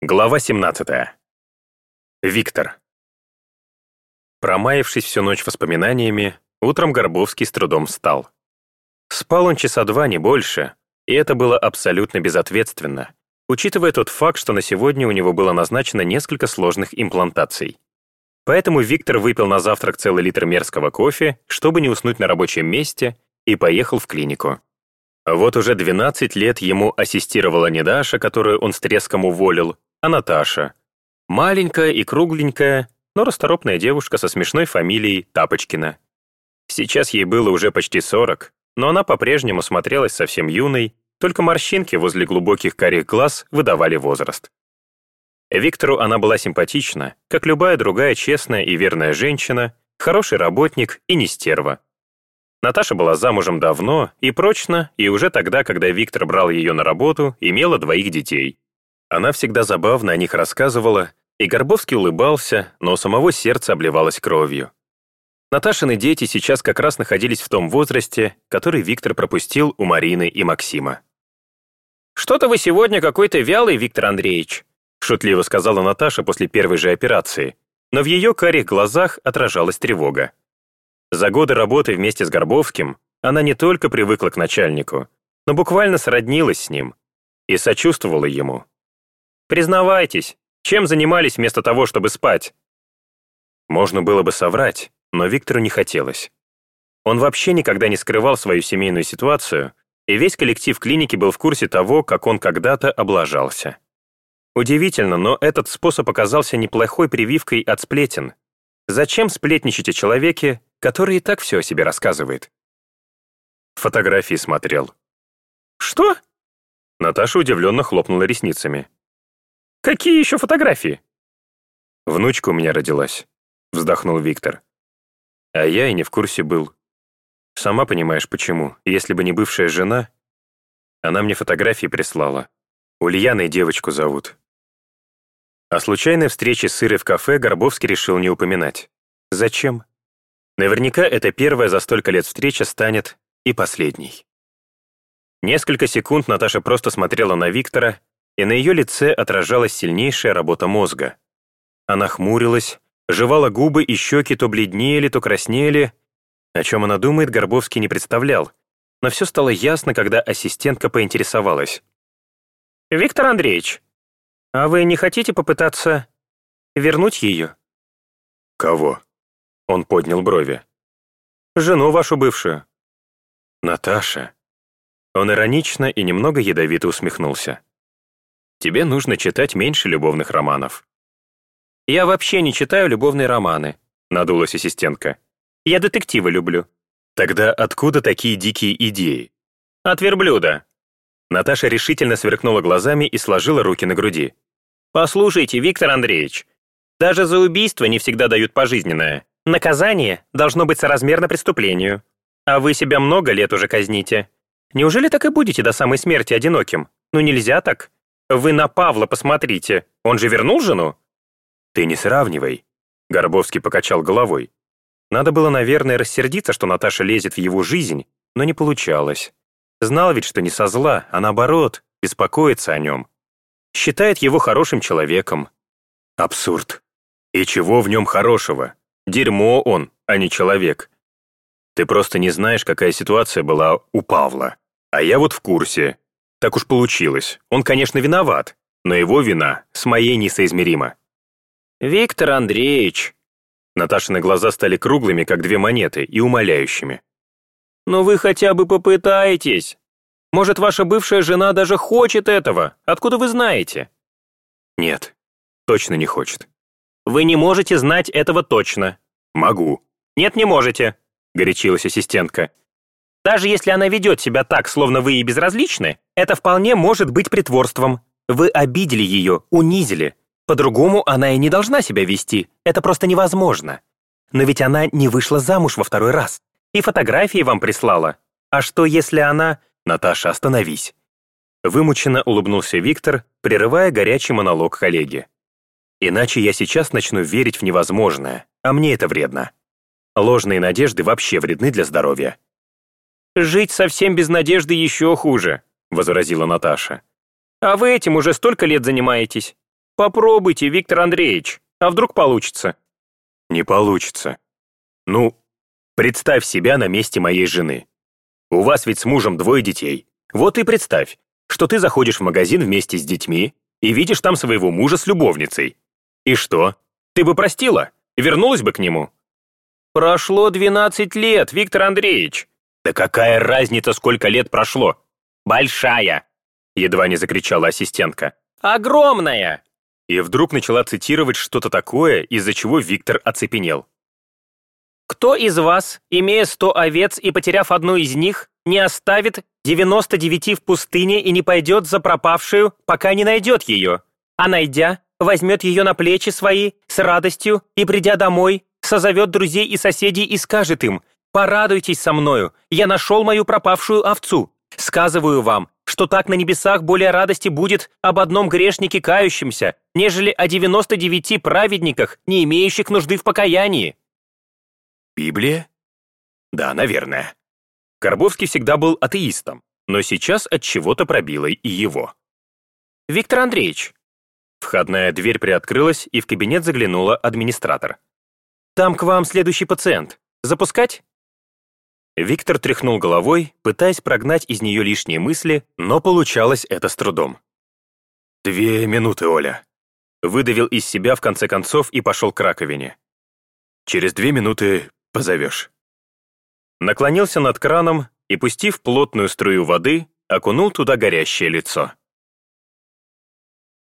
Глава 17. Виктор. Промаявшись всю ночь воспоминаниями, утром Горбовский с трудом встал. Спал он часа два, не больше, и это было абсолютно безответственно, учитывая тот факт, что на сегодня у него было назначено несколько сложных имплантаций. Поэтому Виктор выпил на завтрак целый литр мерзкого кофе, чтобы не уснуть на рабочем месте, и поехал в клинику. Вот уже 12 лет ему ассистировала не Даша, которую он с треском уволил, а Наташа. Маленькая и кругленькая, но расторопная девушка со смешной фамилией Тапочкина. Сейчас ей было уже почти 40, но она по-прежнему смотрелась совсем юной, только морщинки возле глубоких карих глаз выдавали возраст. Виктору она была симпатична, как любая другая честная и верная женщина, хороший работник и не стерва. Наташа была замужем давно и прочно, и уже тогда, когда Виктор брал ее на работу, имела двоих детей. Она всегда забавно о них рассказывала, и Горбовский улыбался, но у самого сердце обливалось кровью. Наташины дети сейчас как раз находились в том возрасте, который Виктор пропустил у Марины и Максима. «Что-то вы сегодня какой-то вялый, Виктор Андреевич», шутливо сказала Наташа после первой же операции, но в ее карих глазах отражалась тревога. За годы работы вместе с Горбовским она не только привыкла к начальнику, но буквально сроднилась с ним и сочувствовала ему. Признавайтесь, чем занимались вместо того, чтобы спать? Можно было бы соврать, но Виктору не хотелось. Он вообще никогда не скрывал свою семейную ситуацию, и весь коллектив клиники был в курсе того, как он когда-то облажался. Удивительно, но этот способ оказался неплохой прививкой от сплетен. Зачем сплетничать о человеке, который и так все о себе рассказывает? Фотографии смотрел. «Что?» Наташа удивленно хлопнула ресницами. Какие еще фотографии?» «Внучка у меня родилась», — вздохнул Виктор. А я и не в курсе был. Сама понимаешь, почему. Если бы не бывшая жена, она мне фотографии прислала. Ульяной девочку зовут. О случайной встрече с Ирой в кафе Горбовский решил не упоминать. Зачем? Наверняка это первая за столько лет встреча станет и последней. Несколько секунд Наташа просто смотрела на Виктора, и на ее лице отражалась сильнейшая работа мозга. Она хмурилась, жевала губы, и щеки то бледнели, то краснели. О чем она думает, Горбовский не представлял, но все стало ясно, когда ассистентка поинтересовалась. «Виктор Андреевич, а вы не хотите попытаться вернуть ее?» «Кого?» Он поднял брови. «Жену вашу бывшую». «Наташа». Он иронично и немного ядовито усмехнулся. Тебе нужно читать меньше любовных романов». «Я вообще не читаю любовные романы», — надулась ассистентка. «Я детективы люблю». «Тогда откуда такие дикие идеи?» «От верблюда». Наташа решительно сверкнула глазами и сложила руки на груди. «Послушайте, Виктор Андреевич, даже за убийство не всегда дают пожизненное. Наказание должно быть соразмерно преступлению. А вы себя много лет уже казните. Неужели так и будете до самой смерти одиноким? Ну нельзя так. Вы на Павла посмотрите, он же вернул жену?» «Ты не сравнивай», — Горбовский покачал головой. Надо было, наверное, рассердиться, что Наташа лезет в его жизнь, но не получалось. Знал ведь, что не со зла, а наоборот, беспокоится о нем. Считает его хорошим человеком. Абсурд. И чего в нем хорошего? Дерьмо он, а не человек. Ты просто не знаешь, какая ситуация была у Павла. А я вот в курсе. Так уж получилось. Он, конечно, виноват, но его вина с моей несоизмерима. «Виктор Андреевич!» Наташины глаза стали круглыми, как две монеты, и умоляющими. «Но вы хотя бы попытаетесь. Может, ваша бывшая жена даже хочет этого? Откуда вы знаете?» «Нет, точно не хочет». «Вы не можете знать этого точно». «Могу». «Нет, не можете», — горячилась ассистентка. Даже если она ведет себя так, словно вы ей безразличны, это вполне может быть притворством. Вы обидели ее, унизили. По-другому она и не должна себя вести. Это просто невозможно. Но ведь она не вышла замуж во второй раз. И фотографии вам прислала. А что, если она... Наташа, остановись. Вымученно улыбнулся Виктор, прерывая горячий монолог коллеги. Иначе я сейчас начну верить в невозможное, а мне это вредно. Ложные надежды вообще вредны для здоровья. «Жить совсем без надежды еще хуже», — возразила Наташа. «А вы этим уже столько лет занимаетесь. Попробуйте, Виктор Андреевич. А вдруг получится? Не получится. Ну, представь себя на месте моей жены. У вас ведь с мужем двое детей. Вот и представь, что ты заходишь в магазин вместе с детьми и видишь там своего мужа с любовницей. И что? Ты бы простила? Вернулась бы к нему? Прошло 12 лет, Виктор Андреевич. Да какая разница, сколько лет прошло? Большая! Едва не закричала ассистентка. Огромная! И вдруг начала цитировать что-то такое, из-за чего Виктор оцепенел. Кто из вас, имея сто овец и потеряв одну из них, не оставит 99 в пустыне и не пойдет за пропавшую, пока не найдет ее? А найдя, возьмет ее на плечи свои с радостью и, придя домой, созовет друзей и соседей и скажет им, «Порадуйтесь со мною, я нашел мою пропавшую овцу. Сказываю вам, что так на небесах более радости будет об одном грешнике кающемся, нежели о 99 праведниках, не имеющих нужды в покаянии». Библия? Да, наверное. Карбовский всегда был атеистом, но сейчас от чего-то пробило и его. «Виктор Андреевич». Входная дверь приоткрылась, и в кабинет заглянула администратор. «Там к вам следующий пациент. Запускать?» Виктор тряхнул головой, пытаясь прогнать из нее лишние мысли, но получалось это с трудом. «Две минуты, Оля». Выдавил из себя в конце концов и пошел к раковине. «Через две минуты позовешь». Наклонился над краном и, пустив плотную струю воды, окунул туда горящее лицо.